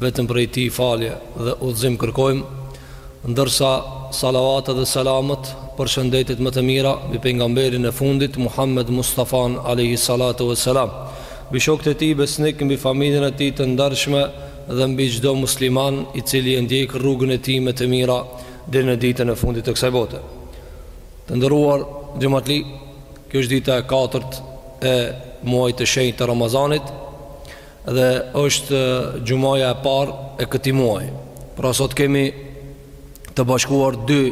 Vetëm prej Tij falje dhe udhëzim kërkojmë, ndërsa salavatet dhe selamët, përshëndetjet më të mira mbi pengamberin e fundit, Muhammed Mustafan alejhi salatu ue selam, mbi shokët e tij besnikë, mbi familjen e tij të ndarshme dhe mbi çdo musliman i cili e ndjek rrugën e tij me të mira deri në ditën e fundit të kësaj bote. Të nderuar xhematli, kjo është dita e katërt e muajit të shenjtë të Ramazanit. Dhe është xhumaja e parë e këtij muaji. Pra sot kemi të bashkuar dy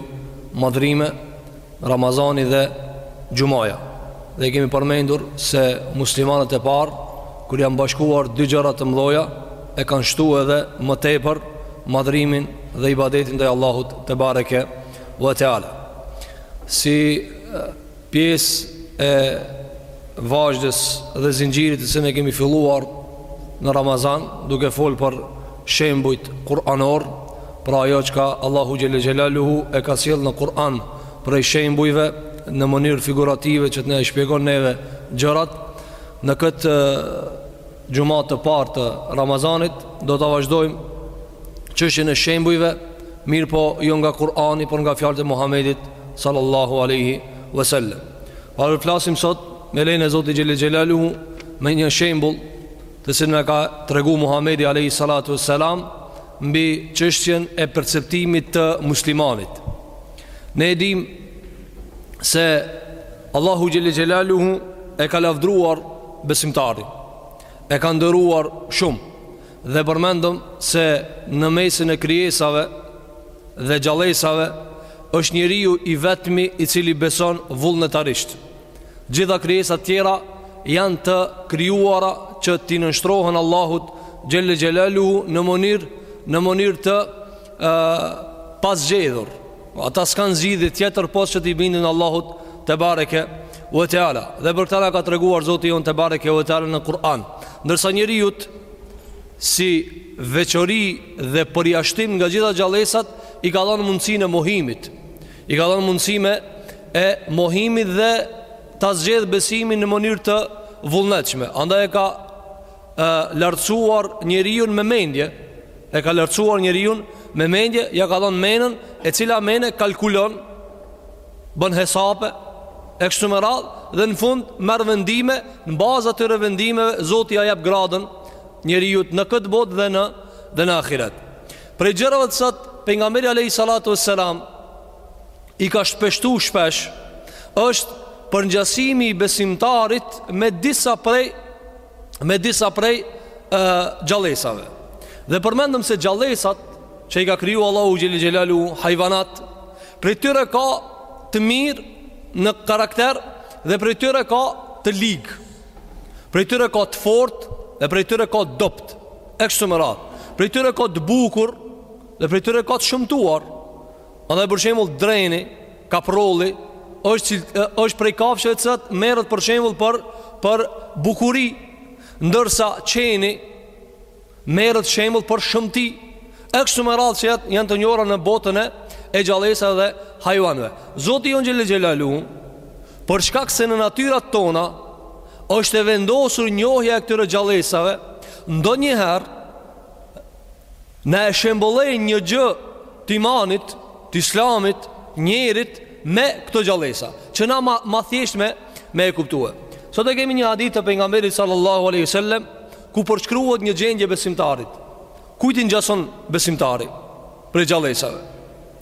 madhrime, Ramazani dhe xhumaja. Dhe kemi përmendur se muslimanët e parë kur janë bashkuar dy gjëra të mëdha, e kanë shtu edhe më tepër madhrimin dhe ibadetin ndaj Allahut te bareke ve teala. Si Pjesë e vazhdës dhe zinxhirit të cilin e kemi filluar në Ramazan, duke fol për shembujt kuranor, pra ajo çka Allahu xhelle xhelaluhu e ka sjell në Kur'an prej shembujve në mënyrë figurative që të na i shpjegon neve gjërat, në këtë Xhuma të parë të Ramazanit do ta vazhdojmë çështjen e shembujve, mirëpo jo nga Kur'ani, por nga fjalët e Muhamedit sallallahu alaihi wasallam. Pra flasim sot me lejen e Zotit xhelle xhelaluhu me një shembull të cilin e ka tregu Muhamedi alaihi salatu wasalam mbi çështjen e perceptimit të muslimanit. Ne e dimë se Allahu xhelle xhelaluhu e ka lavdëruar besimtarin. E ka nderuar shumë dhe përmendëm se në mesin e krijesave dhe gjallesave është njeriu i vetmi i cili beson vullnetarisht. Gjitha krijesat tjera janë të krijuara që t'i nënshtrohen Allahut xhelle xhelaluhu në mënyrë në mënyrë të të pazgjedhur. Ata s'kanë zgjidhje tjetër pos që t'i binden Allahut te bareke ve teala. Dhe për këtë na ka treguar Zoti jonë te bareke ve teala në Kur'an. Ndërsa njeriut si veçori dhe përjashtim nga gjitha gjallesat i ka dhënë mundësinë e mohimit. I ka dhënë mundësinë e mohimit dhe ta zgjedh besimin në mënyrë të vullnetshme. Andaj e ka lartësuar njeriun me mendje, e ka lartësuar njeriun me mendje, ja ka dhënë menën, e cila menë kalkulon, bën hesape, e kështu me radhë dhe në fund merr vendime, në bazë të atyre vendimeve Zoti ia jep gradën njeriut në këtë botë dhe në dhe në ahiret. Prej gjërave të cilat pengamberi alayhi salatu wassalam i ka shpeshtu, shpesh është përngjasimi i besimtarit me disa prej me disa prej e, gjallesave dhe përmendëm se gjallesat që i ka kriju Allahu xhele xhelaluhu hajvanat prej tyre ka të mirë në karakter dhe prej tyre ka të ligë prej tyre ka të fortë dhe prej tyre ka të dobët e kështu me radhë prej tyre ka të bukur dhe prej tyre ka të shëmtuar Andaj për shembull dreni, kaprolli është është prej kafshëve, të cilat merren për shembull për për bukuri, ndërsa qeni merret shembull për shëmti. E kështu me radhë që janë të njohura në botën e e gjallesave dhe hajvaneve. Zoti jonë xhele xhelaluhu, për shkak se në natyrat tona është e vendosur njohja e këtyre gjallesave, ndonjëherë Na e shembullejnë një gjë të imanit, të islamit, të njeriut me këto gjallesa Që na ma, ma thjeshtë me, me e kuptue Sot e kemi një hadith të pejgamberit salallahu alejhi ve selem Ku përshkruhet një gjendje e besimtarit Kujt i ngjason besimtari Prej gjallesave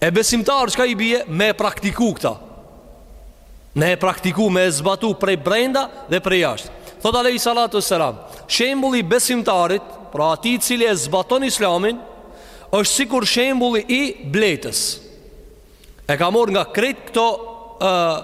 E besimtar çka i bie me e praktiku këta. Me e praktiku, me e zbatu prej brenda dhe prej jashtë. Thotë alejhi salatu ve selam, shembulli i besimtarit, pra atij i cili e zbaton islamin, është sikur shembulli i bletës. E ka marrë nga krejt këto uh,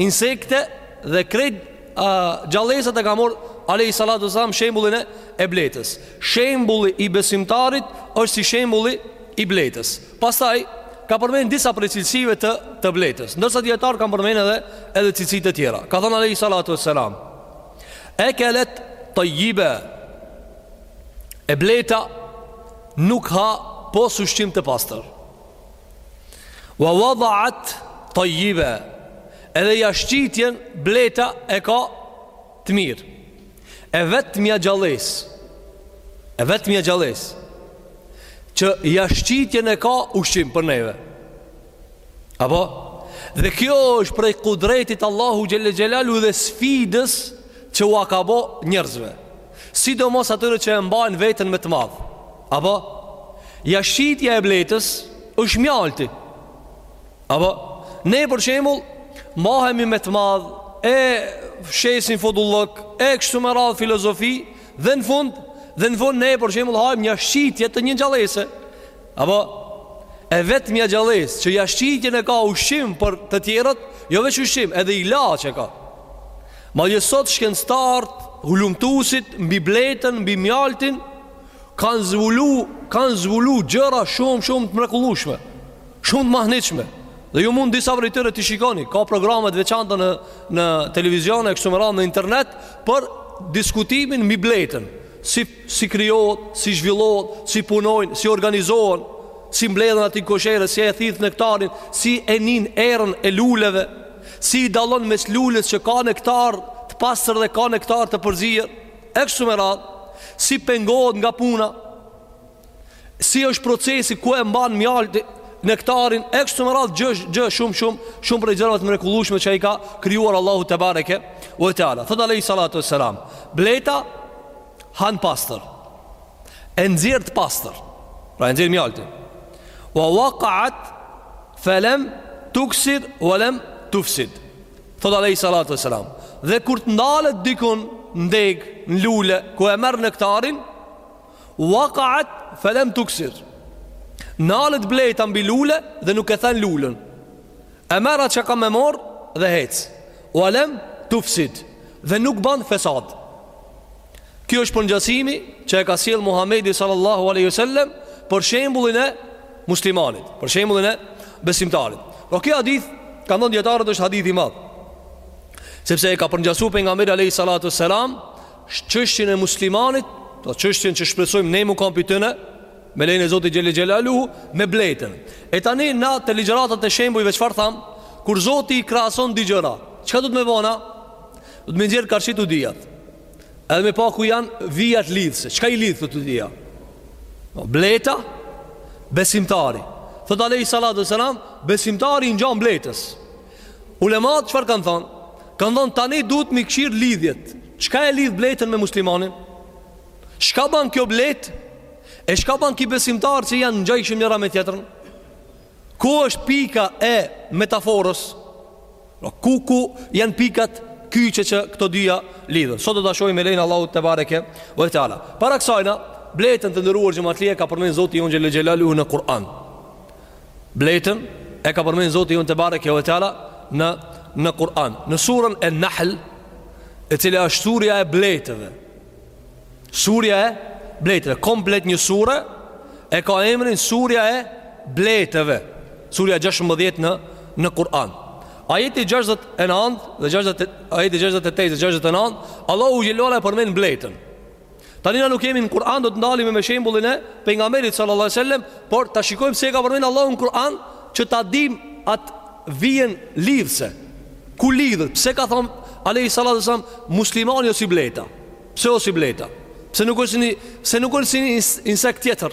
insekte dhe krejt uh, gjallesat e ka marrë alejhi salatu ve selam shembullin e bletës. Shembulli i besimtarit është si shembulli i bletës. Pastaj ka përmend disa prej cilësive të të bletës, ndërsa dijetarët kanë përmend edhe edhe cilësi të tjera. Ka thënë alejhi salatu ve selam: "Ekelet tayyiba" E bleta nuk ha pos ushqim të pastër. Wa wada'at tayyiba. Edhe jashtëqitjen bleta e ka të mirë. E vetmja gjallesë, e vetmja gjallesë që jashtëqitjen e ka ushqim për neve. Apo dhe kjo është prej kudretit të Allahut xhele xhelaluhu dhe sfidës që ua ka bo njerëzve. Sidomos atyre që e mbajnë veten me të madh. Apo jashtëqitja e bletës është mjalti. Apo, ne për shembull mahemi me të madh e shesim fodullok, e kështu me radhë filozofi dhe në fund, dhe në fund ne për shembull hajmë jashtëqitje të një gjallese. Apo e vetmja gjallesë që jashtëqitjen e ka ushqim për të tjerët, jo veç ushqim, edhe ilaç e ka. Madje sot shkencëtarët, hulumtusit, mbi bletën, mbi mjaltin, kanë zvulu, kanë zvulu gjëra shumë shumë të mrekullueshme. Shumë të mahnitshme. Dhe ju mund disa prej tyre t'i shikoni, ka programe të veçanta në në televizion e kështu me radhë në internet për diskutimin mbi bletën, si si krijohet, si zhvillohet, si punojnë, si organizohen, si mbledhen aty n'koshere, si e thith nektarin, si e nin erën e luleve, si i dallon mes lules që ka nektar të pastër dhe ka nektar të përzier, e kështu me radhë, si pengohet nga puna. Si është procesi ku e mban mjalti nektarin e kështu me radhë gjë gjë shumë shumë shumë për gjërat e mrekullueshme që ai ka krijuar Allahu te bareke u te ala. Thot alejhi salatu selam, bleta han pastër. E nxjerr të pastër. Pra e nxjerr mjaltin. Wa waqa'at falam tuksir wa lam tufsid. Thot alejhi salatu selam. Dhe kur të ndalet dikun n'deg në lule ku e merr nektarin, Waqa'at falam tuksir. Nalet bleta mbi lule dhe nuk e then lulën. E merr a' që ka me mor dhe hec. Walem tufsid dhe nuk ban fesad. Kjo është përngjasimi që e ka sjell Muhamedi sallallahu alaihi wasallam për shembullin e muslimanit, për shembullin e besimtarit. Po ky hadith kanë thon dijetarët është hadith i madh. Sepse e ka përngjasu pejgamberi alayhi salatu selam Çështjen e muslimanit, do çështjen që shpresojmë ne me u kon pi tyne, me lejen e Zotit Xhelel Xhelaluhu, me bletën. E tani na te ligjëratat e shembujve çfarë tham? Kur Zoti i krahason dy gjëra, çka do t' me bo na? Do t' me nxjerr karshi t' dyjat. Edhe me pa ku janë vijat lidhëse. Çka i lidh këto të dyja? Bleta besimtari. Thot alejhi salatu wasallam, besimtari i ngjan bletës. Ulemat çfarë kanë thënë? Kanë thënë tani duhet mi këshir lidhjet. Çka e lidh bletën me muslimanin? Çka bën kjo blet? E çka bën ky besimtar që janë t'ngjajshëm njëra me tjetrën? Ku është pika e metaforës? Pra, ku ku janë pikat kyçe që këto dyja lidhen? Sot do ta shohim me lejen e Allahut te bareke ve teala. Para kësajna, bletën të nderuar xhematli, e ka përmend Zoti jonë Xhele Xhelaluhu në Kur'an. Bletën e ka përmend Zoti jonë te bareke ve teala në në Kur'an, në surën e Nahl, e cila është surja e bletëve. Surja e bletëve, komplet një sure e ka emrin surja e bletëve. Surja 16 në në Kur'an. Ajeti 69 dhe 60 ajeti 68 dhe 69, Allahu Xheleh ve ala e përmend bletën. Tani na nuk jemi në Kur'an do të ndalemi me shembullin e pejgamberit sallallahu alajhi wasallam, por ta shikojmë se e ka përmend Allahu në Kur'an që ta dim at vijën lidhse. Ku lidhet? Pse ka than alajhi salatu wasallam muslimani o si bleta? Pse o si bleta? Pse nuk është një, pse nuk është një insekt tjetër?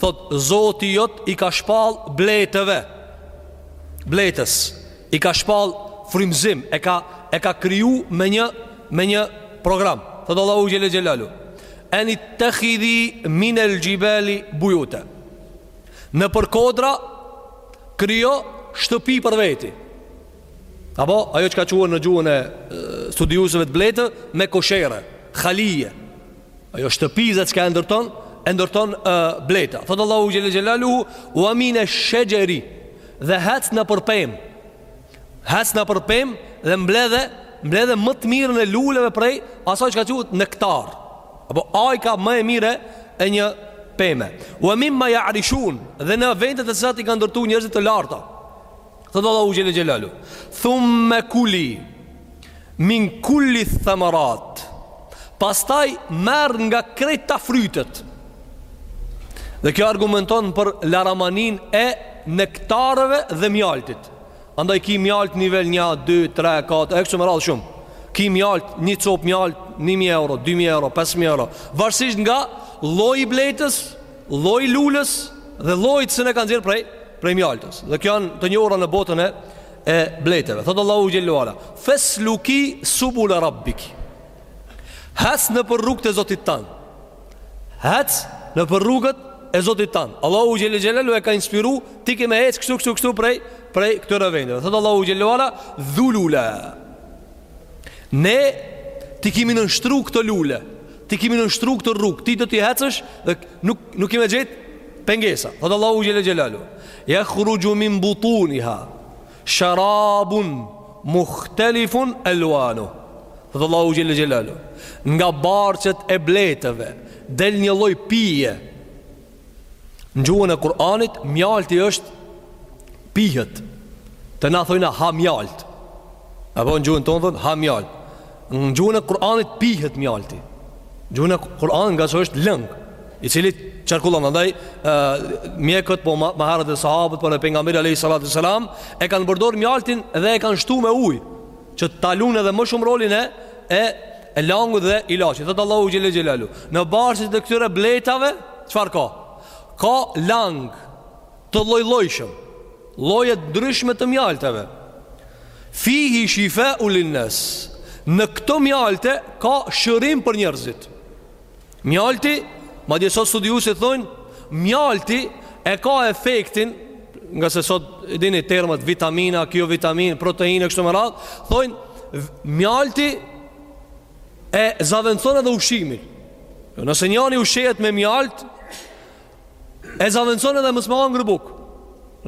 Thot Zoti jot i ka shpall bletëve. Bletës i ka shpall frymëzim, e ka e ka kriju me një me një program. Thot Allahu xhele xhelalu. Eni tekhidhi minel xhibali bujuta. Në për kodra krijo shtëpi për veti. Apo ajo çka quhet në gjuhën e studiuesve të bletëve koshere, khalije. Ajo shtëpiza çka e ndërton, e ndërton e, bleta. Thotë Allahu xhele xhelalu, ua mine shexheri dhe hec nëpër pemë. Hec nëpër pemë dhe mbledhe, mbledhe më të mirën e luleve prej, asaj çka quhet nektar. Apo ajka më e mire e një peme. Ua mimma jarishun dhe në vendet të cilat i ka ndërtu njërzit të larta. Thotë Allahu xhele xhelalu Thumme kuli Min kulli themerat Pastaj merr nga krejt frytet Dhe kjo argumenton për laramaninë e nektareve dhe mjaltit Andaj ki mjalt nivel 1, 2, 3, 4, e kështu me radhë shumë Ki mjalt, një copë mjalt, 1.000 euro, 2.000 euro, 5.000 euro Varësisht nga lloji i bletës, lloji i lules dhe lloji të cilën e ka nxjerrë prej prej mjaltës dhe këto janë të njohura në botën e e bletëve thot Allahu xhele ua ala fesluki subule rabbik hec nëpër rrugët e Zotit tan hec nëpër rrugët e Zotit tan Allahu xhele xhelalu e ka inspiru ti ki me hec kështu kështu kështu prej prej këtyre vendeve thot Allahu xhele ua ala dhulula Ne t'i kemi nënshtru këto lule, t'i kemi nënshtru këto rrugë, ti do t'i hecësh dhe nuk, nuk ke me gjet pengesa. Thotë Allahu xhele xhelalu, jakhruxhu min butuniha, sharabun muhtelifun eluanuh. Thotë Allahu xhele xhelalu, nga barqet e bletëve, del një lloj pije, Në gjuhën e Kur'anit mjalti është pihet. Te na thojna ha mjalt. Apo në gjuhën tonë thon ha mjalt. Në gjuhën e Kur'anit pihet mjalti. Në gjuhën e Kur'anit ngase është lëng, i cili qarkullon andaj mjekët po ma herët e sahabët por edhe pejgamberi alejhi salatu ue selam e kanë përdor mjaltin dhe e kanë shtu me ujë. Që të ta luan edhe më shumë rolin e e langut dhe ilaçit. Thot Allahu xhelle xhelalu, në barqet e këtyre bletave, çfarë ka? Ka lang të lloj-llojshëm, lloje të ndryshme të mjalteve. Fihi shifaun lin nas. Në këto mjalte ka shërim për njerëzit. Mjalti, madje sot studiusit thonë, mjalti e ka efektin, ngase sot e dini termat vitamina, kjo vitamin, proteine, kështu me radhë, thonë, mjalti e zëvendëson edhe ushqimin. Jo, nëse njani ushqehet me mjaltë, E zavendëson edhe mos me hangër bukë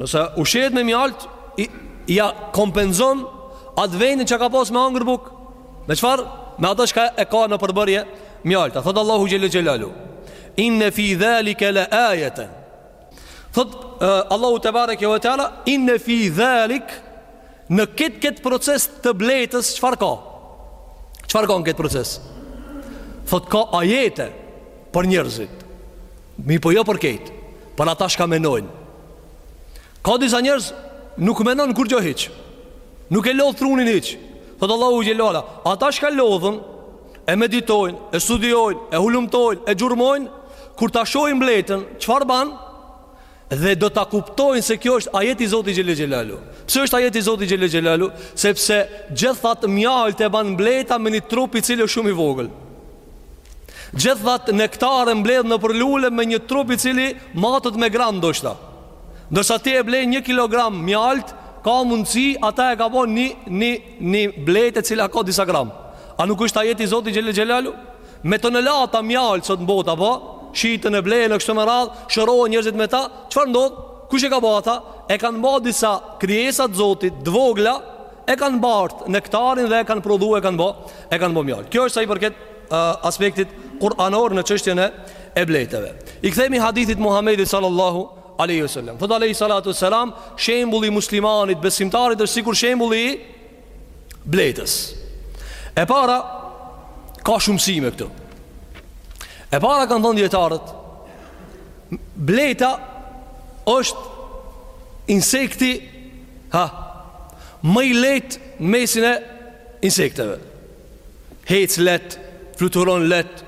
Nëse ushqehet me mjalt Ia kompenzon Atë vendin që ka pas me hangër bukë Me çfarë? Me ato çka e ka në përbërje mjalta Thotë Allahu Xhel-le Xhelaluhu Inne fi dhalike le ajeten Thotë uh, Allahu të bare kjo e tala Inë në fi dhali Në këtë këtë proces të bletës Qëfar ka? Qëfar ka në këtë proces? Thotë ka ajete Për njerëzit Mirëpo jo për krejt Për ata çka menojnë Ka disa njerëz Nuk menon kurgjo hiç Nuk e lodh trunin hiç Thot Allahu Xhel-le Ata çka lodhen E meditojnë E studiojnë E hulumtojnë E gjurmojnë Kur ta shohin bletën Çfarë ban Dhe do ta kuptojnë se kjo është ajet i Zotit Xhel-le Xhelaluhu Pse është ajet i Zotit Xhel-le Xhelaluhu Sepse gjithë at mjaltë e ban bleta Me një trup i cili është shumë i vogël Gjithë at nektar e mbledh nëpër lule me një trup i cili matet me gram ndoshta. Ndërsa ti e blen 1 kilogram mjaltë, ka mundësi ata e ka ba një një një bletë e cila ka disa gram. A nuk është ajet i Zotit xhel-le xhelaluhu? Me tonelata mjaltë sot në botë apo shiten e blehen e kështu me radhë, shërohen njerëzit me ta. Çfarë ndodh? Kush e ka ba ata? E kanë ba disa krijesa të Zotit, të vogla, E kanë bart nektarin dhe e kanë prodhu e kanë bo E kanë bo mjaltë Kjo është sa i përket uh, aspektit kuranor në çështjen e e bletëve I kthehemi hadithit Muhammedi sallallahu aleyhi ve sallam Thot aleyhi sallatu ve sallam Shembulli i muslimanit besimtarit është sikur shembulli i bletës E para Ka shumë mësime këtu E para kanë thonë dijetarët Bleta është insekti a, ma i let në mesin e insekteve. Hec let, fluturon let,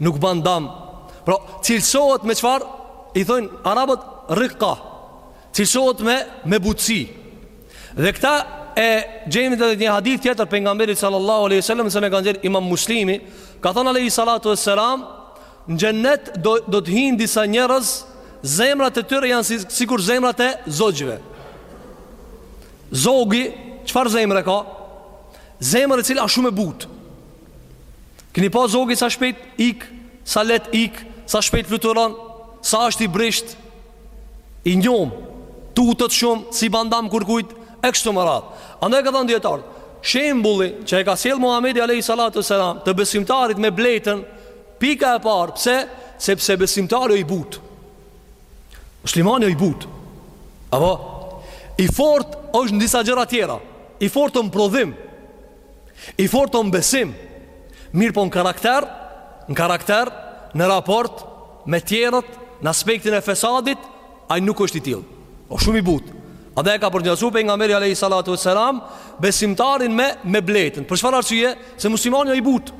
nuk ban dam. Pra, cilësohet me çfarë, i thojnë arabët rikka, cilësohet me, me butësi. Dhe këta e gjejmë edhe n'një hadith tjetër t'pejgamberit sallallahu aleyhi ve sallam, se e ka nxjerrë imam muslimi, ka thonë aleyhi sallatu ve sallam, Në Xhennet do do të hyjnë disa njerëz, zemrat e tyre janë sikur zemrat e zogjve. Zogi, çfarë zemre ka? Zemër e cila është shumë e butë. Keni pa zogi sa shpejt ik, sa let ik, sa shpejt fluturon, sa është i brishtë, i njom, tutet shumë, s'i ban dam kërkujt, e kështu me radhë. Andaj kanë thonë dijetarët, shembulli që e ka sjellë Muhamedi alayhi salatu ve selam të besimtarit me bletën Pika e parë, pse? Sepse besimtari o i butë. Muslimani o i butë. Apo? I fort është në disa gjëra tjera. I fort është në prodhim. I fort është në besim. Mirëpo në karakter, në karakter, në raport, me tjerët, në aspektin e fesadit, ai nuk është i tillë. O shumë i butë. Edhe e ka përngjasu pejgamberi alejhi salatu ve selam, besimtarin me, me bletën. Për çfarë arsye? Se muslimani o i butë.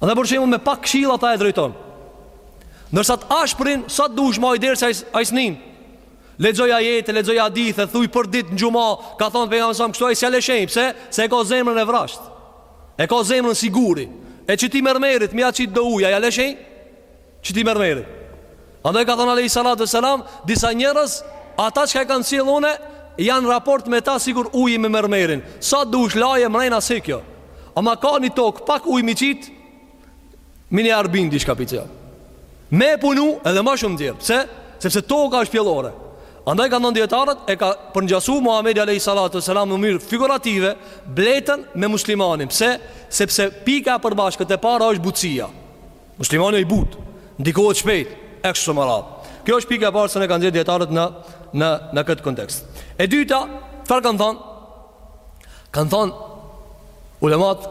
Dhe për shembull me pak këshilla ata e drejton. Ndërsa të ashprin sa të dush me i dërs ai s'nin. Lexoj ajete, lexoj hadithe, thuj për ditë në xhumë, ka thënë pejgamberi sa kështu ai s'ja lshen, pse? Se e ka zemrën e vrazhdë. E ka zemrën si guri. E qiti mermerit, me ia qit do ujë, a ja lshen. Qiti mermerit. Andaj ka thënë alejhi salatu selam, disa njerëz, ata çka e kam sjell une, janë raport me ta sikur uji me mermerin. Sa dush laje mrejnë s'e kjo. Ama ka një tokë, pak ujë me i qit, miliard bin diçka pite. Me e punu edhe ma shumë nxjerr. Pse? Sepse toka është pjellore. Andaj kanë thonë dijetarët, e ka përngjasu Muhammedi alejhi salatu selam në mënyrë figurative, bletën me muslimanin. Pse? Sepse pika e përbashkët e para është butësia. Muslimani i butë, ndikohet shpejt, e kështu me radhë. Kjo është pika e parë që e kanë nxjerr dijetarët në, në, në këtë kontekst. E dyta, çfarë kanë thonë? Kanë thonë, ulemat,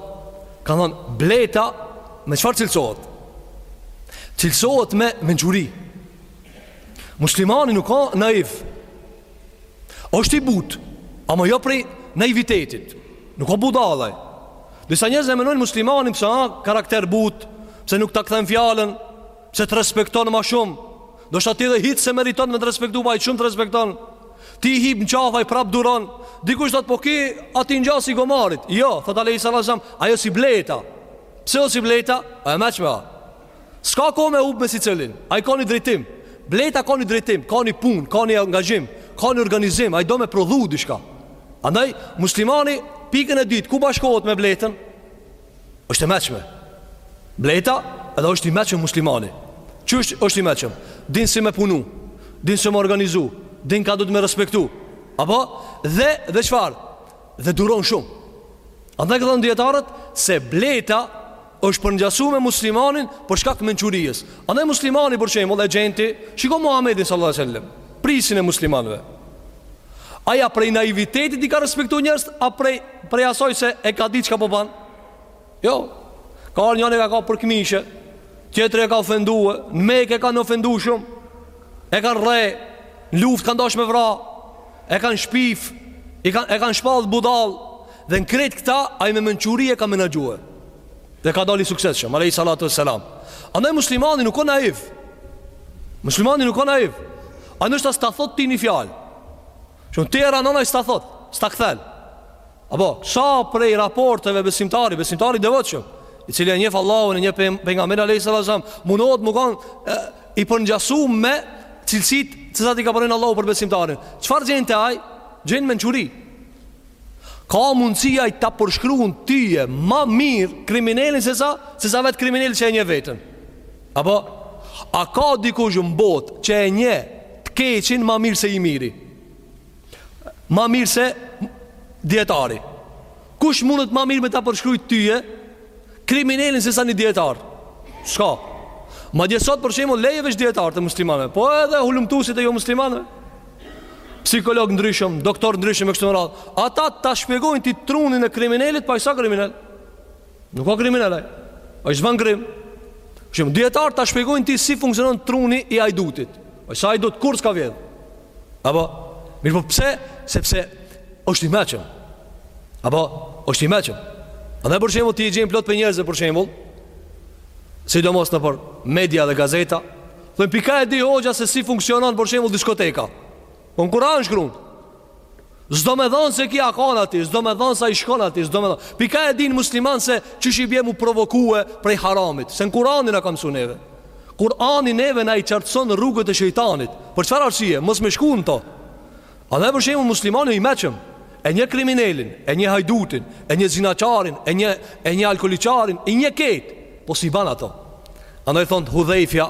kanë thonë, bleta me çfarë cilësohet? Cilësohet me mençuri. Muslimani nuk a naiv. Është i butë, ama jo prej naivitetit. Nuk o budalla. Disa njerëz e mënojnë muslimanin pse a karakter butë, pse nuk ta kthen fjalën, pse të respekton ma shumë. Ndoshta ti edhe hiç s'e meriton me të respektu, po ai shumë të respekton. Ti i hip në qafë, ai prap duron. Dikush thot po ky, ai i ngjan si gomarit. Jo, thot alejhi salatu selam, ai o si bleta. Pse o si bleta? A e meçme a? S'ka koh me hup me secilin. Ai ka një drejtim. Bleta ka një drejtim, ka një punë, ka një angazhim, ka një organizim, ai do me prodhu diçka. Andaj muslimani pikën e dytë ku bashkohet me bletën? Është e meçme. Bleta edhe është i meçëm muslimani. Çysh është i meçëm. Din si me punu, din si me organizu, din ka duhet me respektu. Apo dhe dhe çfarë? Dhe duron shumë. Andaj kanë thënë dijetarët se bleta Është përngjasu me muslimanin për shkak të mençurisë. Andaj muslimani për shembull e gjenti, shiko Muhamedin sallallahu alaihi wasallam, prijsin e muslimanëve. A ai prej naivitetit i ka respektu njerëzit, a prej, prej asoj se e ka ditë çka po ban? Jo, ka ardh njani e ka kap për kmishe, tjetri e ka ofendue, në Meke e kanë ofendu shumë, e kanë rreh, n'luftë kanë dasht me vra, e kanë shpif, e kanë, e kanë shpallë budal, dhe në krejt këta, ai me mençuri e ka menaxhue. Dhe ka dal i suksesshëm, alejhi salatu ve selam. Andaj muslimani nuk o naiv. Muslimani nuk o naiv. Ai ndoshta s'ta thot ty një fjalë. Shumë ti e ranon ai s'ta thot, s'ta kthen. Apo, sa prej raporteve besimtari, besimtari i devotshëm, i cili e njef Allahun e njef Pejgamberin alejhi salatu ve selam, mundohet me kanë I përngjasu me cilësitë të cilat i ka bërë Allahu për besimtarin. Çfarë gjen te ai? Gjen mençuri. Ka mundësi ai ta përshkrun tyje ma mirë kriminelin se sa se sa vetë krimineli që e njeh veten. Apo a ka dikush në botë që e njeh të keqin ma mirë se i miri? Ma mirë se dijetari Kush munet ma mirë me ta përshkrujt tyje Kriminelin se sa një dijetar S'ka Madje sot për shembull leje veç dijetarët e muslimanve Po edhe hulumtusit e jo muslimanve Psikologë t'ndryshëm, doktorë t'ndryshëm e kështu me radhë Ata ta shpjegojnë ti trunin e kriminelit po ai s'a kriminel Nuk a kriminel ai. Ai s'ban krim. Shumë dijetarë ta shpjegojnë ti si funksionon truni i hajdutit. Ai s'a hajdut, kurr s'ka vjedh. Apo, mirëpo pse? Sepse është i meçëm. Apo, është i meçëm. Andaj për shembull ti i gjen plot prej njerëzve për shembull, sidomos nëpër media dhe gazeta, thojn pi kah e di hoxha se si funksionon për shembull diskoteka. Po në Kur'an shkrun. S'do me thanë se ky a kanë aty S'do me thanë se ai shkon aty S'do me thanë Pi kah e din muslimani se Qysh i bje m'u provokue prej haramit Se në kurani na ka msu neve Kurani neve na i qartëson rrugët e shejtanit Për çfarë arsye Mos me shku në to Andaj për shembull muslimani i meçëm E njeh kriminelin E njeh hajdutin E njeh zinaqarin E njeh, e njeh alkooliqarin E njeh këtë Po s'i ban ato Andaj thotë Hudhejfja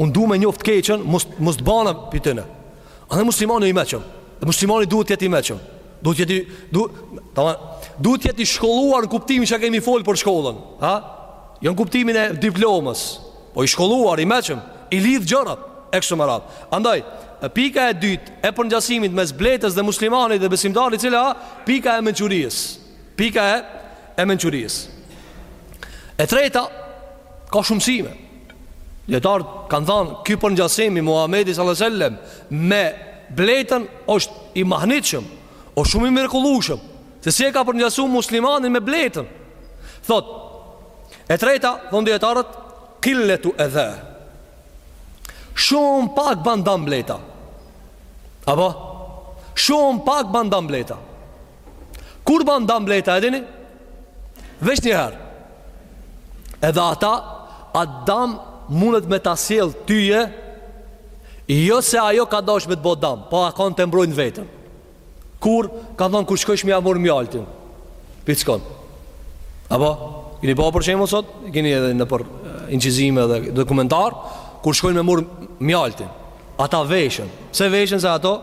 Unë du me njoft t'keqen, mos mos të bahna pi tyne. Andaj muslimani o i meçëm. Dhe muslimani duhet të jetë i meçëm. Duhet të jetë du, taman, duhet të jetë i shkolluar në kuptimin që kemi fol për shkollën, ha? Jo në kuptimin e diplomës, po i shkolluar i meçëm, i lidh gjërat e kështu me radhë. Andaj, pika e dytë e përngjasimit mes bletës dhe muslimanit dhe besimtarit cila a, pika e mençurisë. Pika e e mençurisë. E treta ka shumë mësime. Dijetarët kanë thanë ky përngjasim i Muhamedit sallallahu alajhi wasallam me bletën është i mahnitshëm, o shumë i mrekullueshëm. Se si e ka përngjasu muslimanin me bletën. Thot, e treta, thonë dijetarët, killetu edha. Shumë pak ban dam bleta. Apo? Shumë pak ban dam bleta. Kur ban dam bleta e dini Veç njëherë Edhe ata A dam mundet me ta sjell tyje Jo se ajo ka dash me të bo dam Po a kanë të mbrojnë veten Kur kanë thonë kur shkojsh me ja morr mjaltin Pickon Apo Keni pa për shembull sot Keni edhe nëpër incizime dhe dokumentar Kur shkojnë me morr mjaltin Ata veshen Pse veshen se ato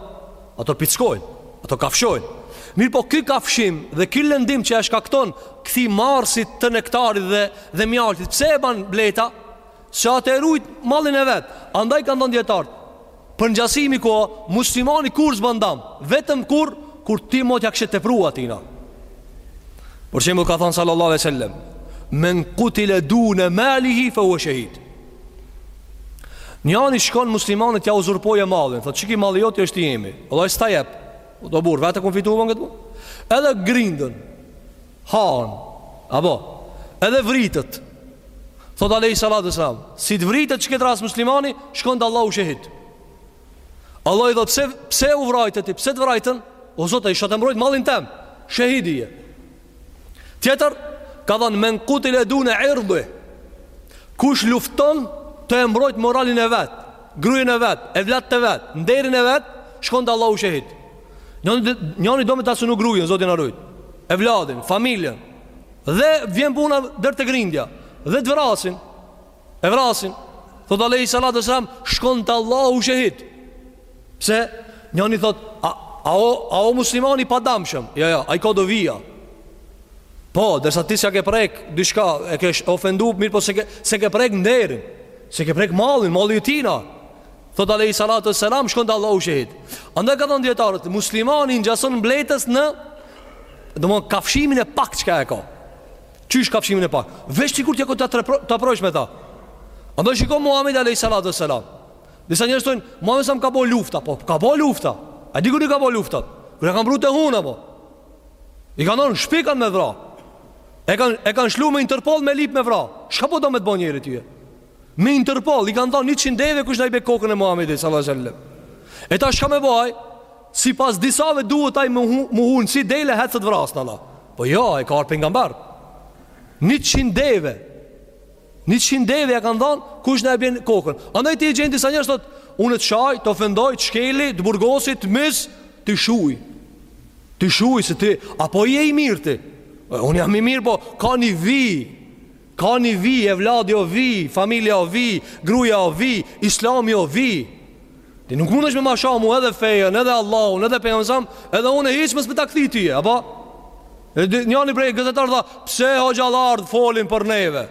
Ato pickojnë, ato kafshojnë. Mirpo ky kafshim dhe ky lëndim që e shkakton këtij marrësit të nektarit dhe dhe mjaltit, pse e ban bleta? Se a te e rujt mallin e vet. Andaj kanë thanë dijetarët. Përngjasimi ku muslimani kurrë s'ban dam, vetëm kur kur ti mot ja kishe tepruar atina. Për shembull ka thënë sallallahu alejhi ve sellem, men qutila duna malihi fa huwa shahid. Njani shkon muslimanit ja uzurpoje mallin Thot që ky malli joti është i jemi Dhe s'ta jep po Do burrë vetë e kom fitu me këtë Edhe grinden Hahen Apo Edhe vritet Thot Alejhi Salatu Ves-selam Si të vritet në këtë rast muslimani Shkon te Allahu shehid Allahu i thot pse, pse u vrajte ti Pse të vrajtën O Zot isha te e mbrojt mallin tem Shehid je Tjetër, ka thanë men kutile dune irdihi, kush lufton te e mbrojt moralin e vet, grujën e vet, evlatët e vet, nderin e vet, shkon te Allahu shehid. Njani do me ta dhunu grujën, Zoti na rujt, evladin, familjen, dhe vjen puna deri te grindja, dhe të vrasin, E vrasin Thot Alejhi Salatu Ves-selam Shkon te Allahu shehid Pse Njani thot A, a, o, a o muslimani i padamshëm Jo jo Ai ka do vija Po Derisa ti s'e ke prek Diçka E ke ofendu Mirëpo s'e ke, s'e ke prek nderin S'e ke prek mallin Malli i tina Thot Alejhi Salatu Ves-selam Shkon te Allahu shehid Andaj kanë thonë dijetarët Muslimani ngjason bletës në Domethonë kafshimin e pak çka e ka Qysh kafshimin e pak Veç kur t'ja ke ta teprojsh me ta Andaj shiko Muhammed a.s. Disa njerëz thojnë Muhammed sa më ka bo lufta Po ka bo lufta A din kur i ka bo luftat Kur e kanë bru te huna apo I kanë ardhë n'shpi kan me vra E kanë e kan shlu me interpol me lyp me vra Çka po do me të bo njeri tyje Me Interpol i kanë dhanë 100 deve kush na e bje kokën e Muhamedit sallallahu alaihi wasallam. E tash çka me baj, sipas disave duhet ai më muhun si dele hec të vrasë në Allah. Po jo, e ka pejgamber. 100 deve. 100 deve ja kanë dhanë kush na e bjen kokën. Andaj ti i gjen disa njerëz thotë, unë të shaj, të ofendoj, të shkeli, të burgosi, të mys, të shuj. Të shuj se ti a po je i mirë ti. Unë jam i mirë, po ka një vijë Ka ni vi, evladi o vi, familja o vi, gruja o vi, islami o vi Ti nuk mundesh me ma sha mu edhe fejën, edhe Allahun, edhe Pejgamberin alejhi selam Edhe unë hiç mos me ta kthy ty e, apo? Njani prej gazetarëve tha, pse hoxhallarët folin për neve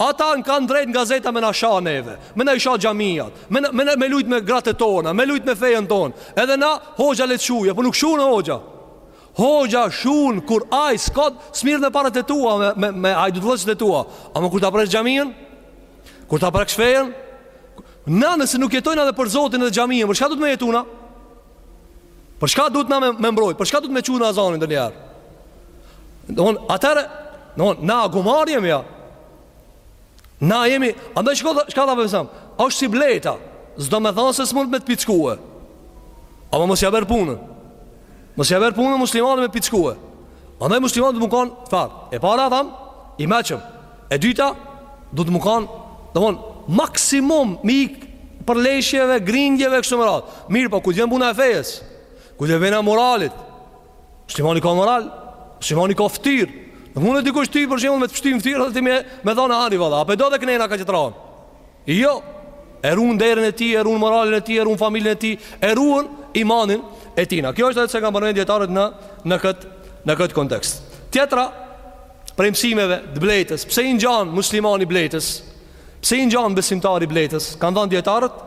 Ata në kanë drejt n'gazeta me na sha neve Me na i sha xhamiat Me, me, me lujt me gratë tona Me lujt me fejën ton Edhe na, hoxha le të shuje Po nuk shun hoxha Hoxha shun kur ai s'ka s'mirret me paret e tua me me, me hajdutllëqet e tua. Ama kur ta preksh xhaminë, kur ta preksh fejën, na nëse nuk jetojna edhe për Zotin dhe xhaminë, për çka duhet me jetu na? Për çka duhet na me, me mbrojt? Për çka duhet me çu na zanin ndonjëherë? Në atëherë, në na a gomarë jemi ja. Na jemi, andaj shka, shka tha Pejgamberi alejhi selam, është si bleta, s'do me thonë se s'mundet me të pickue. Ama mos ja bjer punën. Mos ja bjer punën muslimanit me t' pickue. Andaj muslimani duhet me kanë çfarë. E para thamë, i meçëm. E dyta, duhet me kanë, domethanë, maksimum me ik përleshjeve, grindjeve, kështu me radhë. Mirëpo, kur të vjen puna e fejes? Kur të vjen puna moralit? Muslimani ka moral, muslimani ka ftyrë. Nuk mundet dikush ty për shembull me të pshty n'ftyrë dhe ti me, me thanë ani valla. A pe do edhe knena ka tjetra anë? Jo, e ruan nderën e tij, e ruan moralin e tij, e ruan familjen e tij, e ruan imanin e tij. Kjo është edhe çka kanë bërë dijetarët në në kët në kët kontekst. Tjetra prej mësimeve të bletës, pse i ngjan muslimani bletës? Pse i ngjan besimtari bletës? Kanë thënë dijetarët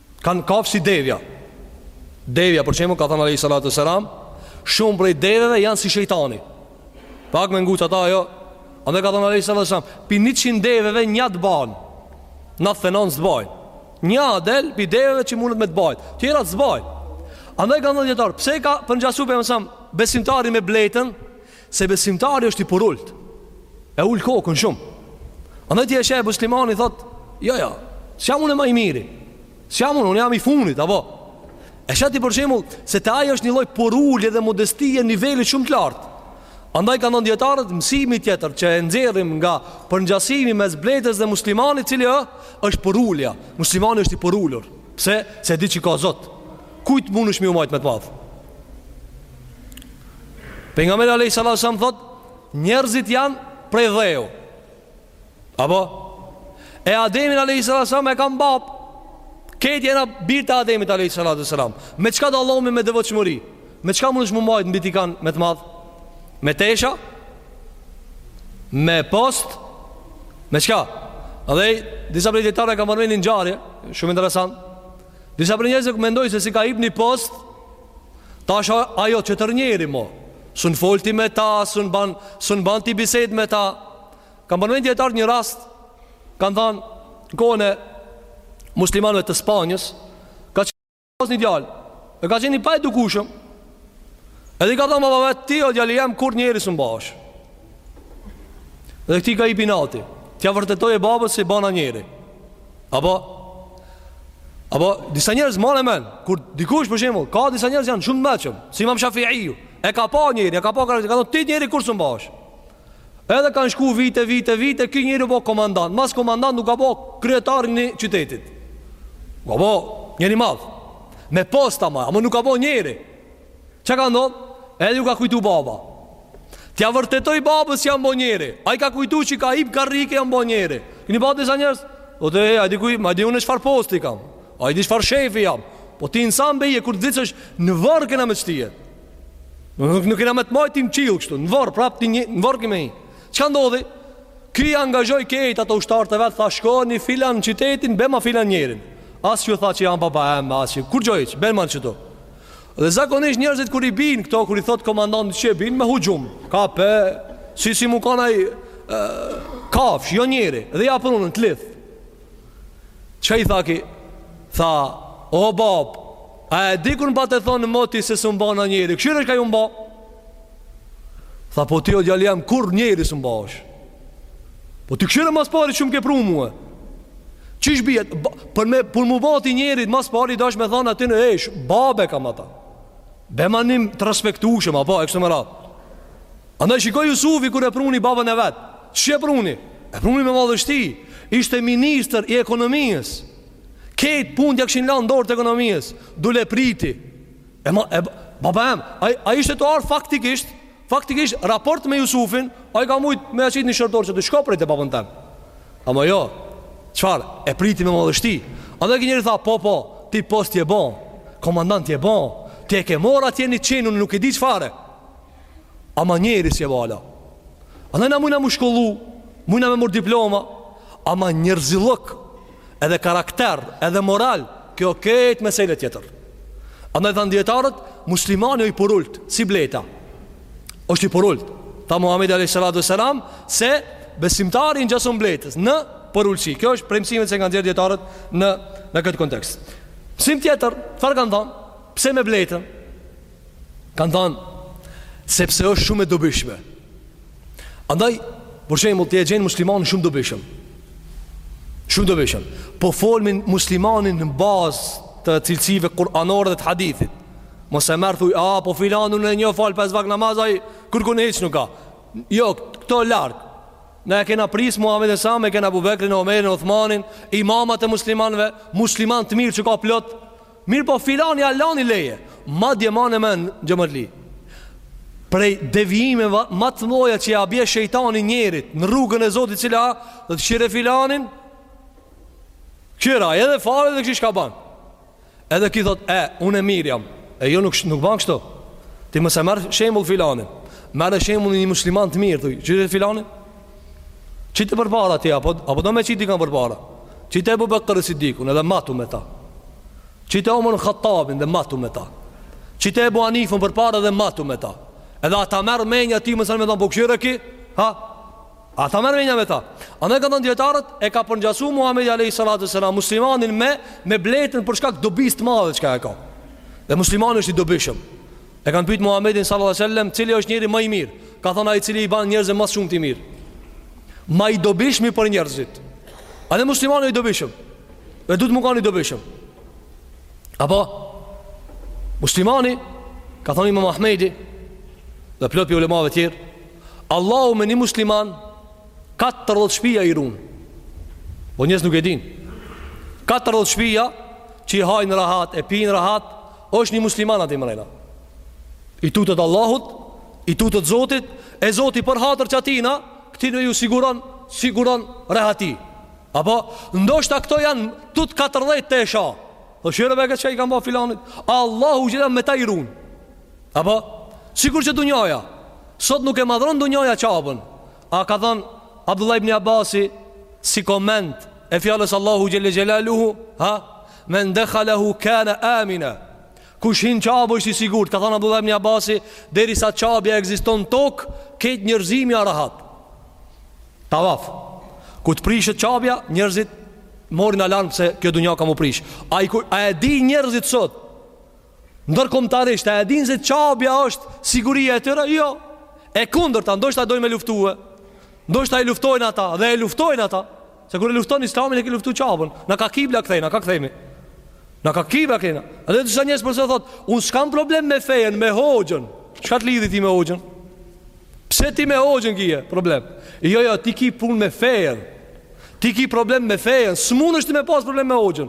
Kanë kafshë si devja Devja, për shembull, ka thënë alejhi salatu ue selam Shumë prej deveve janë si shejtani Pak me nguc ata jo Andaj ka thënë alejhi salatu ue selam Pi njëqind deveve një të ban Nantëdhetenanë s'bajnë Nja del pi deveve që mundet me të bajt Tjerat s'bajnë Andaj kanë thënë dijetarët Pse ka përngjasu Pejgamberi alejhi selam besimtarin me bletën Se besimtari është i porult. E ul kokën shumë. Andaj ti e sheh muslimani thot, jo jo, s'jam unë më i miri. S'jam unë, unë jam i fundit, apo. E sheh ti për shembull se te ai është një lloj porulje dhe modestie nivelit shumë të lartë. Andaj kanë thënë dijetarët mësimi tjetër që e nxjerrim nga përngjasimi mes bletës dhe muslimanit, cili o? Është porulja. Muslimani është i porulur. Pse? Se di që ka Zot. Kujt mundesh me u majt me të madh? Pejgamberi alejhi salatu selam thot Njerëzit janë prej dheu Apo E Ademin alejhi salatu selam e kem babë Krejt jena bir të Ademit alejhi salatu selam Me çka dallohemi me devotshmëri Me çka munesh m'u majt mbi dikan me të madh Me tesha Me post Me çka Dhe disa prej dijetarëve kanë përmend ni ngjarje Shumë interesant Disa prej njerëzve mendojnë se si ka hip në post Tash ai o tjetër njeri mo S'un fol ti me ta S'un ban, ban ti bisedë me ta Kanë përmend dijetarët një rast Kanë thanë Në kohën e muslimanëve të Spanjës Ka qenë një djalë E ka qenë i paedukushëm Edhe i ka thanë baba vet ti o djali jem kurrë njeri s'un bahesh Dhe këtij i ka hip inati T'ia vërtetojë babës se u bana njeri Apo Apo disa njerëz marrë mend, kur dikush për shembull, ka disa njerëz janë shumë të mençëm, si Imam Shafiu, e ka pa njerin, e ka pa karakter, ka thonë ti njeri kurrë s'un bahesh. Edhe kanë shku vite, vite, vite, ky njeri u bo komandant, mas komandantit u ka bo kryetar i qytetit. U ka bo njeri i madh. Me post ama, amo nuk u ka bo njeri. Qa ka ndodh? Edhe ju ka kujtu baba T'ia vërtetojë babës që jam bo njeri Ai ka kujtu që ka hip karrike jam bo njeri Keni pa disa njerëz O të e, a di kush, ma di unë e çfarë posti kam A e di çfarë shefi jam Po ti në sam beje, kur të desësh Në vorr kena me të qit ty Nuk, nuk kena me të majtë ty në qiell kështu Në vorr, prap ti një, në vorr kemi Qa ndodhi? Ky i angazhoi kejt ato ushtarë të vet Tha shkoni filan në qytetin, bema filan njerin As që tha që janë baba jem as që Kurgjo, bemani qëtu Dhe zakonisht njerëzit kur i bin këto kur i thot komandanti që e bin me huxhum, kape si si mu kanë ai kafshë, jo njeri, dhe ja prunë të lidh. Çka i tha ky? Tha, o bab, a e di kur më pate thonë moti se s'un bana njeri, kshyr tash çka jam ba? Tha, po ti o djali jem, kurrë njeri s'un bahesh? Po ti kshyre mas pari qysh më ke pru mue Qysh bjet Për me për m'u ba ti njeri mas pari Dash me thanë aty në esh Babë e kam ata Bemani më të respektushëm Apo e kështu me radhë Andaj shikoje Jusufi kur e pruni babën e vet Qysh e pruni E pruni me madhështi Ishte ministër i ekonomisë Kejt punët ia kishin lanë n'dorë të ekonomisë Dul e priti E ma e Baba jem A, ai ishte tu ardh faktikisht Faktikisht, raport me Jusufin, ai ka mujt me e qitë një shërbtor që të shko prite babën tem. Ama jo, çfarë, e priti me madhështi. Andaj ky njeri tha, po, po, ti post je bo, komandant je bo, ti e ke mor atje një çin, unë nuk e di çfarë. Ama njeri s'je bo hala. Andaj na mujna mu shkollu, mujna me mor diploma, ama njerzillëk, Edhe karakter, edhe moral, kjo kejt mesele tjetër. Andaj thanë dijetarët, muslimani o i porullt, si bleta. është i porullt. Tha Muhammed A.S. se besimtari i ngjason bletës, në përulësi. Kjo është prej mësimeve se kanë nxjerrë dijetarët në, në këtë kontekst. Msim tjetër, çfarë kanë thanë, pse me bletën? Kanë thanë sepse është shumë e dobishme. Andaj, për shembull, ti e gjen muslimanin shumë dobishëm. Shumë dobishëm. Po folmin muslimanin në bazë të cilësive kuranore dhe të hadithit. Mos e merr thuj, "A po filanin e njoh, fal pesë vakt namaz, ai kurrku hiç nuk ka." Jo, këto larg. Ne e kena pris Muhamedin alejhi selam, e kena Abu Bekrin, Omerin, Uthmanin, imamat e muslimanëve, musliman të mirë që ka plot, Mirëpo filani allani leje. Madje mane mend xhematli. Prej devijimeve ma të mdhaja që ja bie shejtani njerit në rrugën e Zotit cila? Thotë kshire filanin. Kqyre edhe fare dhe kshir çka ban. Edhe ky thot, "E, unë e mirë jam." E jo nuk nuk ban kështu. Ti mos e merr shembull filanin. Merre shembull një musliman të mirë, thuj, "Kqyre filanin." Qite përpara ti, apo, apo do me qit dikan përpara? Qite Ebu Bekër Siddikun edhe matu me ta. Qite Omer ibn Hattabin dhe matu me ta. Qite Ebu Hanifen përpara dhe matu me ta. Edhe a ta merr menja ti mësën me thonë, po kshire ky? Ha? A ta merr menja me ta. Andaj kanë thonë dijetarët, e ka përngjasu Muhammedi alejhi salatu ve selam muslimanin me, me bletën për shkak dobisë t'madhe çka e ka. Dhe muslimani është i dobishëm. E kanë pyet Muhamedin sallallahu alaihi wasallam, cili është njëri ma i mirë? Ka thonë ai i cili i ban njerëzve ma s'shumti mirë. Ma i dobishmi për njerëzit. Edhe muslimani o i dobishëm. Dhe duhet me kanë i dobishëm. Apo muslimani ka thonë Imam Ahmedi dhe plot pi ulemave të tjerë, Allahu me një musliman katërdhet shpia i run. Po njerzit nuk e dinë. Katërdhet shpia që i hajnë rahat, e pinë rahat, Është një musliman aty mrena. I tutet Allahut, i tutet Zotit, e Zoti për hatër t'qatina, ktyne ju siguron, siguron rehati. Apo, ndoshta këto janë tut 40 të esha. Dhe kshire be çka i kam ba filanit. Allahu gjitha me ta i runë. Apo, sikur që dunjoja, sot nuk e madhron dunjoja Qabën. A ka thonë, Abdullah ibn Abasi, si koment, e fjalës Allahut xhele xhelaluhu, ha? Men dekhalehu kane amina Kush hin n'Qabe është i sigurt Ka thonë Abdullah ibn Abasi Derisa Qabja ekziston n'tokë Ketë njërzimi a rahat Tavaf Kur të prishet Qabja Njërzit morrin alarm se kjo dunja ka mu prish A, i, a e di njërzit sot Ndërkombëtarisht a e dinë se Qabja është siguria e tyre? Jo. E kundërta, ndoshta dojnë me luftue. Ndoshta e luftojnë ata dhe e luftojnë ata. Se kur e lufton Islamin e ke luftu Qabën. Na ka kibla kthena. Ka kthemi? Na ka kibla kthena. Edhe disa njerëz po thotë, unë s'kam problem me fejen, me hoxhën. Çka të lidhi ti me hoxhën? Pse ti me hoxhën kije problem? Jo, jo, ti ki punë me fejen. Ti ki problem me fejen, s'munesh ti me pas problem me hoxhën.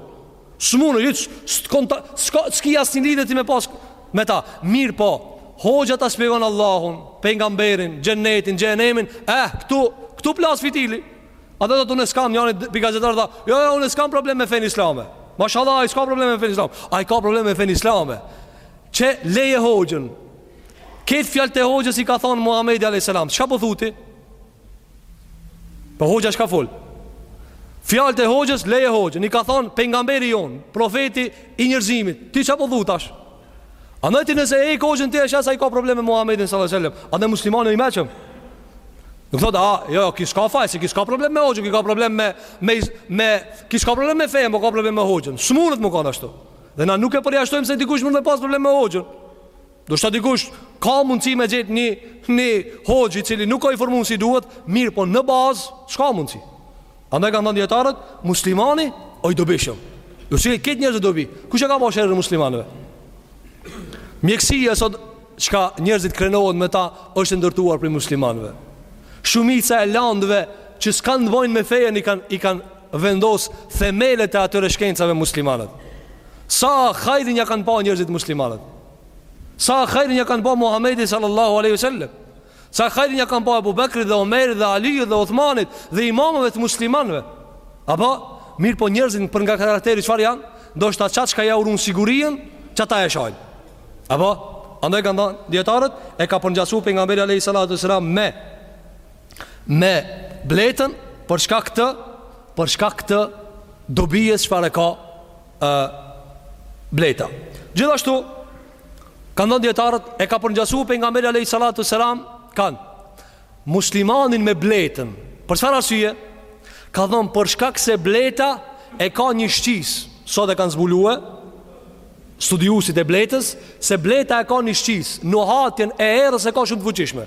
S'mune, ju s'konta, s'ka, s'ki asë një lidhe ti me pas me ta. Mirëpo, hoxha ta shpjegon Allahun, pejgamberin, xhennetin, xhehenemin, eh, këtu, këtu plas fitili. Edhe dhe të unë s'kam, njëri për gazetarë dhe, jo, jo, unë s'kam problem me fenë islame. Mashallah, ai s'ka problem me fenë islame. Ai ka problem me fenë islame. Se leje hoxhën, këtë fjallë të hoxhës i ka thonë Muhammedi A.S. Çka po thu ti? Po hoxha çka fol? Fjalët e hoxhës leje hoxhën, i ka thon pejgamberi jonë, profeti i njerëzimit. Ti ça po thu tash? Andaj ti nëse e hoxhën ti e sheh se ai ka problem me Muhammedin sallallahu alaihi wasallam. Andaj muslimani i meçëm. Nuk thotë, a, jo, jo, ky s'ka faj, se ky s'ka problem me hoxhën, ky s'ka problem me, me, me, ky s'ka problem me fejën, po ka problem me hoxhën. S'mundet me kanë ashtu. Dhe na nuk e përjashtojmë se dikush mund me pas problem me hoxhën. Ndoshta dikush ka mundësi me gjetë një, një hoxhë i cili nuk o i formun si duhet, mirëpo në bazë, s'ka mundësi. Andaj kanë thanë dijetarët, muslimani o i dobishëm. Me i ken njerëzit dobi, kush e ka pa sherrin e muslimanëve? Mjekësia sot, çka njerëzit krenohen me ta, është e ndërtuar prej muslimanëve. Shumica e landëve që s'kanë t'bojnë me fejën i kanë, i kanë, vendos themelet e atyre shkencave muslimanët. Sa hajrin ja kanë pa njerëzit muslimanëve. Sa hajrin ja kanë pa Muhamedit sallallahu alaihi wasallam. Sa hajrin ja kanë pa Abu Bakrit dhe Omerit dhe Aliut dhe Uthmanit dhe imamëve të muslimanëve. Apo mirëpo njerëzit për nga karakteri çfarë janë? Do të thotë qata çka ja run sigurinë, qata e shajnë. Apo andaj kanë thënë dijetarët e ka përngjasu pejgamberi alayhi salatu wasalam me me bletën për shkak të për shkak të dobijes çfarë e ka bleta. Gjithashtu kanë thonë dijetarët e ka përngjasu pejgamberi alayhi salatu selam thanë muslimanin me bletën. Për çfarë arsye? Ka thonë për shkak se bleta e ka një shqisë, sot e kanë zbuluar studiuesit e bletës se bleta e ka një shqis, nuhatjen e erës e ka shumë të fuqishme.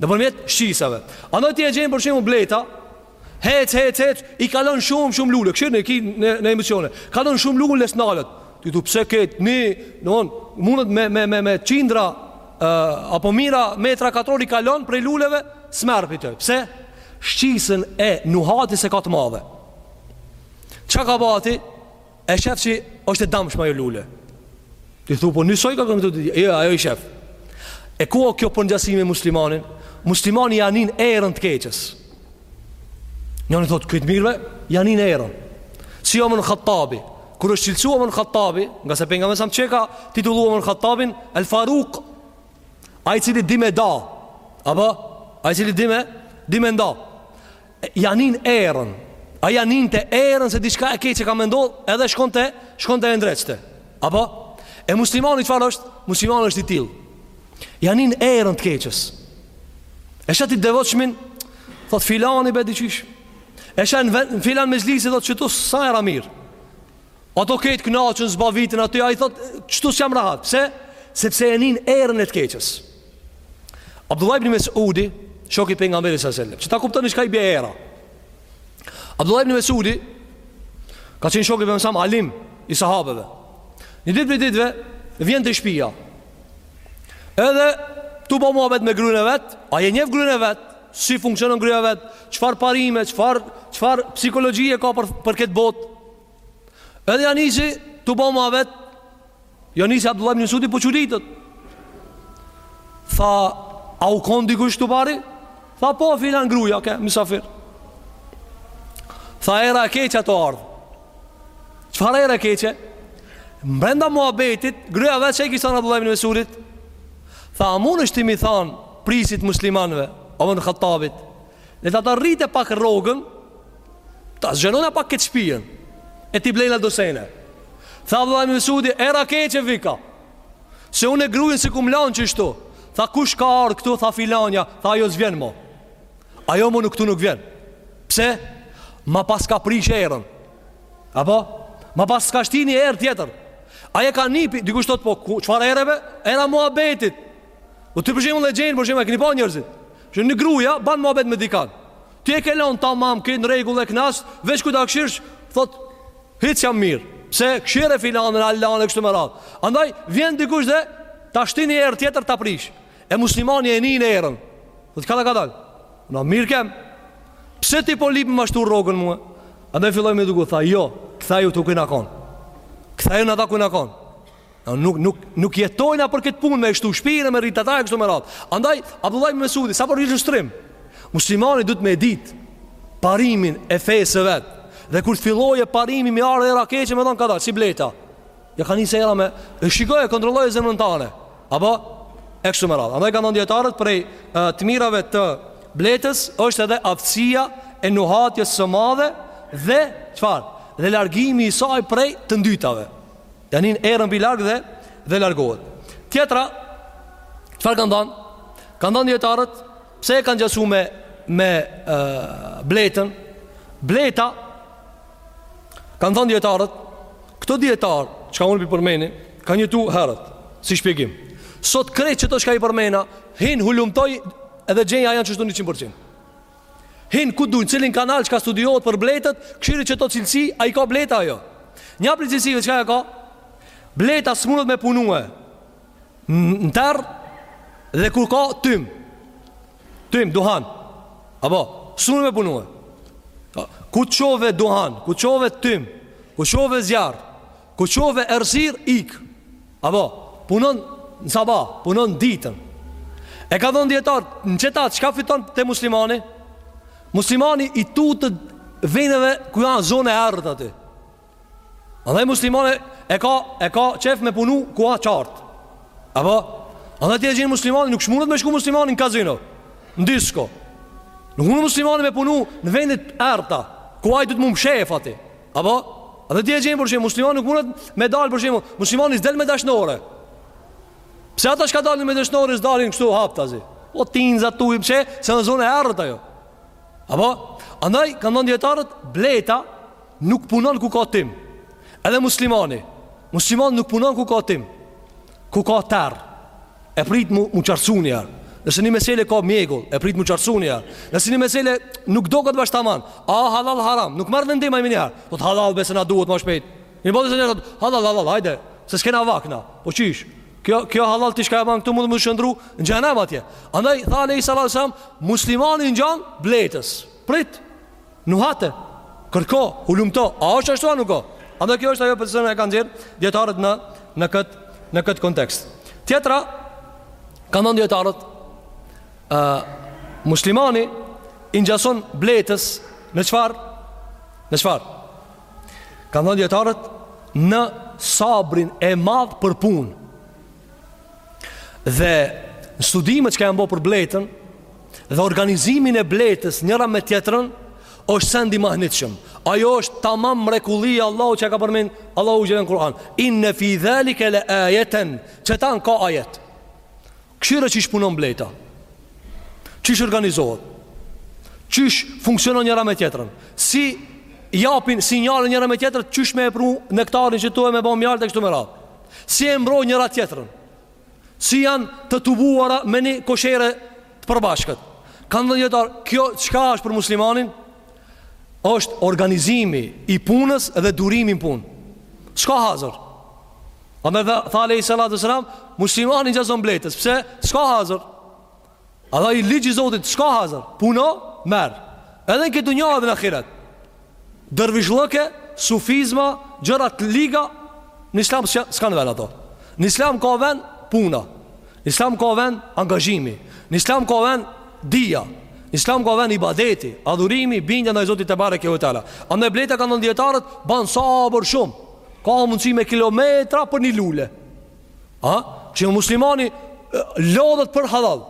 Nëpërmjet shqisave. Andaj ti e gjen për shembull Bleta, hec hec hec, i kalon shumë shumë lule, kshyr e ki në në emisione. Kalon shumë lule s'nalet. Ti thu pse ket ni, domthon, mundet me me me me qindra uh, apo mijra metra katror i kalon prej luleve, s'merr prej tyre. Pse? Shqisën e nuhatjes e ka të madhe. Çka ka ba ajo? E shef që është e damshme ajo lule. Ti thu po nisoj ka kanë këto dy. Jo, ajo i shef. E ku o kjo përngjasim me muslimanin? Muslimani ja nin erën të keqes. Njëri thot ky t'mirëve, ja nin erën. Si Omer Khattabi, kur është cilësu Omer Khattabi, ngase pejgamberi s.a.s. e ka titullu Omer Khattabin El Faruk. Ai i cili di me da. Apo ai i cili di me di me nda. Ia nin erën. Ai ia ninte erën se diçka e keqe ka me ndodh, edhe shkonte, shkonte e ndreqte. Apo e muslimani çfarë është? Muslimani është i tillë. Ia nin erën të keqës. E sha t'devotshmin, thot filani be diçish. E shan filan me zlisi thot çtu sa era mirë. Ato krejt kënaqen zbaviten aty ai thot ktu s'jam rahat. Pse? Sepse e nin erën e të keqës. Abdullah ibn Mesudi, shoku i pejgamberit sallallahu alajhi wasallam. Që ta kuptoni çka i bie era. Abdullah ibn Mesudi ka qenë shoku i pejgamberit Alim i sahabeve. Një ditë prej ditëve vjen te shtëpia. Edhe tu bo muhabet me gruën e vet, ai e njeh gruën e vet? Si funksionon gruaja vet? Çfarë parime, çfarë çfarë psikologjie ka për për këtë botë? Edhe ia nisi tu bo muhabet Ia nisi Abdullah ibn Mesudi po çuditet Tha A u konë dikush te shpi? Tha po filan gruja ke misafir Tha era keqe të ardhë Qfar era keqe? Mbrenda muhabetit Gruja vetë ç'i kish thanë Abdullah ibn Mesudit Tha a mundesh ti mi thanë Prijsit muslimanve Omer Hatabit Le ta ta rrite pak rrogën Ta zgjerona pak këtë shpijen E t'i blejna do sene Tha Abdullah ibn Mesudi Era keqe vika Se unë e grujën s'e kum lanë qështu Tha kush ka ardhë këtu Tha filanja Tha ajo s'vjen mo Ajo mo nuk këtu nuk vjen Pse Ma pas ka prish erën Apo Ma pas ka shti ni erë tjetër Ai e ka ni Dikush thot po Çfar ere Era muhabetit O po ti për shembull e gjen Për shembull e keni pa njerëzit Që një gruja ban muhabet me dikan. Ti e ke lënë tamam kë në rregull e kënaqt, veç kur ta kshyrsh, thot hiç jam mirë. Pse kshyre filanën, allanë e kështu me radhë. Andaj vjen dikush dhe ta shtin ni erë tjetër ta prish. E muslimani e nin erën. Thot kah ka ka dal. Na mirë kem. Pse ti po lip me shtu rrogën mua? Andaj filloi me duku, tha jo, kthehu ktu ku na kon. Kthehu aty ku na kon. Nuk nuk nuk jetojna për këtë punë me shtu shpinë me rrit ata kështu me radh. Andaj Abdullah ibn Mesudi sa për ilustrim. Muslimani duhet me ditë parimin e fesë së vet. Dhe kur filloi e parimi me ardh era keqe me thon e kta si bleta. Ja ka nisë era me shikoje kontrolloje zemrën tane. Apo e kështu me radh. Andaj kanë thënë dijetarët prej të mirave të bletës është edhe aftësia e nuhatjes së madhe dhe çfarë? Dhe largimi i saj prej të ndytave. Ia nin erën pi larg dhe Dhe largohet Tjetra Çfarë kanë thanë Kanë thanë dijetarët Pse e kanë gjasu me Me e, bletën Bleta Kanë thanë dijetarët Këto dijetarë Çka unë po i përmeni Kanë jetu herët Si shpjegim Sot krejt qëto çka i përmena Hin hulumtoji Edhe gjeji janë qështu 100% Hin ku don, cilin kanal çka studiohet për bletët, kshyri qito cilësi, a i ka bleta a jo. Nja prej cilësive çka e ka, bleta s'mundet me punue në terr dhe kur ka tym, tym, duhan, apo, s'mundet me punue. Ku të çove duhan, ku të çove tym, ku të çove zjarr, Ku çove errësirë, ik. Apo, punon në sabah, punon ditën. E kanë thënë dijetarët, në qeta, çka fiton te muslimani? Muslimani i tutet vendeve ku janë zona t'errëta aty. Andaj muslimani e ka, e ka qef me punu ku a qartë. Apo, andaj ti e gjen muslimani, nuk s'munet me shku muslimani në kazino, në disko. Nuk mundet muslimani me punu në vende t'errëta, ku ai duhet mu mshef aty. Apo, andaj ti e gjen për shembull, muslimani nuk mundet me dalë për shembull, muslimani s'del me dashnore. Pse ata çka dalin me dashnore, s'dalin kështu haptazi. Po tinëza tuj pse, se në zonë e errët ajo. Apo, andaj, kanë thonë dijetarët, bleta nuk punon ku ka tym. Edhe muslimani, muslimani nuk punon ku ka tym. ku ka terr e prit mu mu qartësu niher nëse një mesele ka mjegull e prit mu qartësu niher nëse një mesele nuk doket bash tamam a hallall haram nuk merr vendim ai menjëherë thotë hallall besë na duhet më shpejt një botë se njëherë hallall hallall hajde se s'kena vakt na po qysh kjo kjo hallall ti çka e ban këtu mundet mu shndrru në xhenem atje andaj tha alejhi salatu ue selam muslimani ngjan bletës prit Nuhate, kërko, hulumto, a është ashtu a nuk o? Andaj kjo është ajo për të cilën e kanë nxjerrë dijetarët në në këtë në këtë kontekst. Tjetra kanë thonë dijetarët ë muslimani i ngjason bletës në çfarë? Në çfarë? Kanë thonë dijetarët në sabrin e madh për punë. Dhe studimet çka janë bo për bletën Dhe organizimin e bletës njëra me tjetrën është send i mahnitshëm Ajo është tamam mrekulli e Allahut që e ka përmend Allahu xhele n' Kur'an Inne fi dhalike le ajeten Qeta ka ajet Kshyre qysh punon bleta Qysh organizohet Qysh funksionon njëra me tjetrën Si japin sinjale njëra me tjetrën Qysh me e pru nektarin qetu e me bo mjaltë e kështu me radhë Si e mbron njëra tjetrën Si janë të tubuara me një koshere të përbashkët. Kanë thënë dijetarët, kjo çka është për muslimanin? është organizimi i punës dhe durimi n'punë. S'ka hazër. Andaj tha alejhi salatu ue selam, muslimani ngjason bletës. Pse? S'ka hazër. A, edhe ai ligji i Zotit, s'ka hazër, puno, merr. Edhe në kët dynja edhe në ahiret. Dërvishllëke, sufizma, gjërat liga, në islam s'kanë vend ato. Në islam ka vend puna. Në islam ka vend angazhimi. Në islam ka vend dija. Në islam ka vend ibadeti, adhurimi, bindja ndaj Zotit tebareke ve teala. Andaj bleta, kanë thanë dijetarët, ban sabër shumë. Ka mundësi me kilometra për një lule. A? Që muslimani lodhet për halal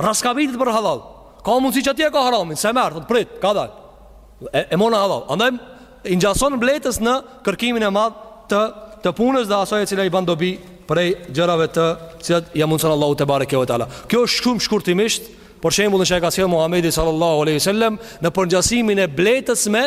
Rraskapitet për halal Ka mundësi që atje e ka haramin S'e merr, prit, kadal E, e mora halal Andaj, i ngjason bletës në kërkimin e madh të, të punës Dhe asaj e cila i ban dobi prej gjërave të Cilat ja mundëson Allahu tebareke ve teala Kjo është shumë shkurtimisht Për shembullin që e ka sjell Muhamedi sallallahu alaihi wasallam në përngjasimin e bletës me